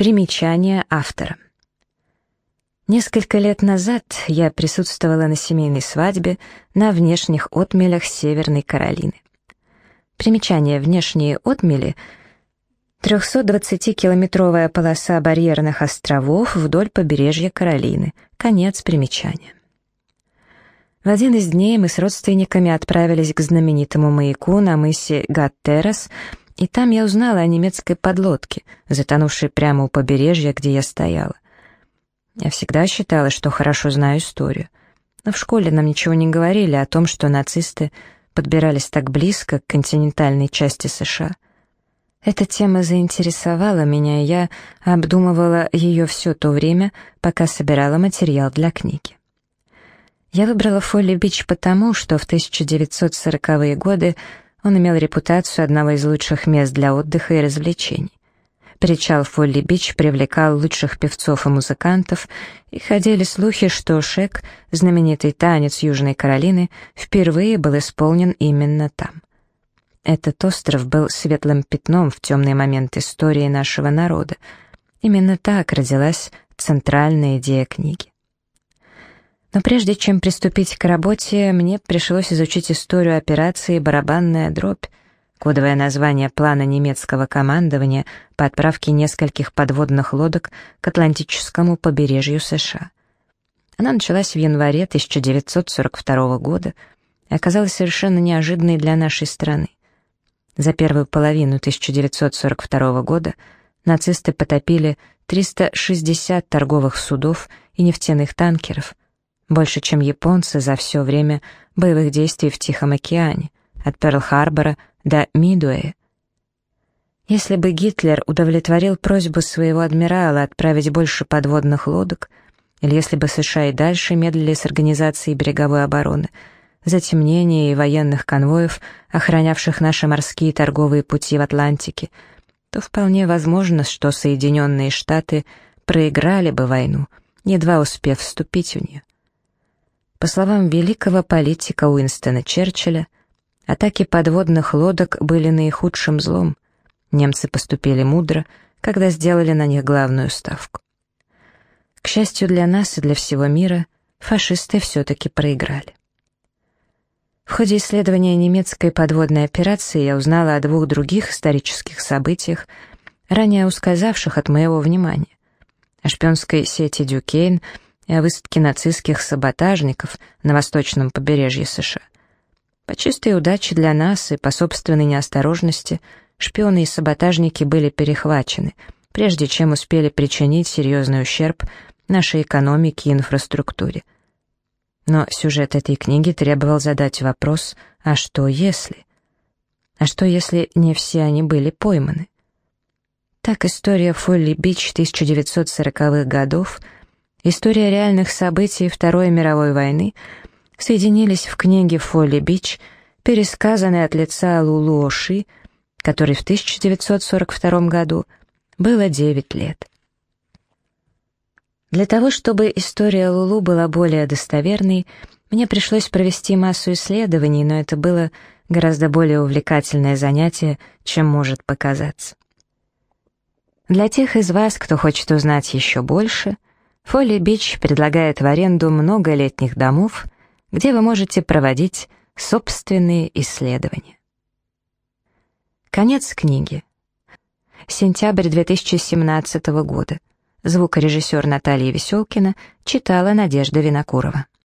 Примечание автора. Несколько лет назад я присутствовала на семейной свадьбе на внешних отмелях Северной Каролины. Примечание «Внешние отмели» — 320-километровая полоса барьерных островов вдоль побережья Каролины. Конец примечания. В один из дней мы с родственниками отправились к знаменитому маяку на мысе Гаттерас, и там я узнала о немецкой подлодке, затонувшей прямо у побережья, где я стояла. Я всегда считала, что хорошо знаю историю. Но в школе нам ничего не говорили о том, что нацисты подбирались так близко к континентальной части США. Эта тема заинтересовала меня, и я обдумывала ее все то время, пока собирала материал для книги. Я выбрала Фолли-Бич потому, что в 1940-е годы он имел репутацию одного из лучших мест для отдыха и развлечений. Причал Фолли-Бич привлекал лучших певцов и музыкантов, и ходили слухи, что Шек, знаменитый танец Южной Каролины, впервые был исполнен именно там. Этот остров был светлым пятном в темный момент истории нашего народа. Именно так родилась центральная идея книги. Но прежде чем приступить к работе, мне пришлось изучить историю операции «Барабанная дробь», кодовое название плана немецкого командования по отправке нескольких подводных лодок к Атлантическому побережью США. Она началась в январе 1942 года и оказалась совершенно неожиданной для нашей страны. За первую половину 1942 года нацисты потопили 360 торговых судов и нефтяных танкеров, больше, чем японцы за все время боевых действий в Тихом океане, от Перл-Харбора до Мидуэя. Если бы Гитлер удовлетворил просьбу своего адмирала отправить больше подводных лодок, или если бы США и дальше медлили с организацией береговой обороны, затемнения и военных конвоев, охранявших наши морские торговые пути в Атлантике, то вполне возможно, что Соединенные Штаты проиграли бы войну, едва успев вступить в нее. По словам великого политика Уинстона Черчилля, атаки подводных лодок были наихудшим злом. Немцы поступили мудро, когда сделали на них главную ставку. К счастью для нас и для всего мира, фашисты все-таки проиграли. В ходе исследования немецкой подводной операции я узнала о двух других исторических событиях, ранее ускользавших от моего внимания. О шпионской сети Дюкейн — и о высадке нацистских саботажников на восточном побережье США. По чистой удаче для нас и по собственной неосторожности шпионы и саботажники были перехвачены, прежде чем успели причинить серьезный ущерб нашей экономике и инфраструктуре. Но сюжет этой книги требовал задать вопрос «А что если?». А что если не все они были пойманы? Так история Фолли-Бич 1940-х годов — История реальных событий Второй мировой войны соединились в книге «Фолли Бич», пересказанной от лица Лулу Оши, который в 1942 году было 9 лет. Для того, чтобы история Лулу была более достоверной, мне пришлось провести массу исследований, но это было гораздо более увлекательное занятие, чем может показаться. Для тех из вас, кто хочет узнать еще больше — Фолли-Бич предлагает в аренду много летних домов, где вы можете проводить собственные исследования. Конец книги. Сентябрь 2017 года. Звукорежиссер Наталья Веселкина читала Надежда Винокурова.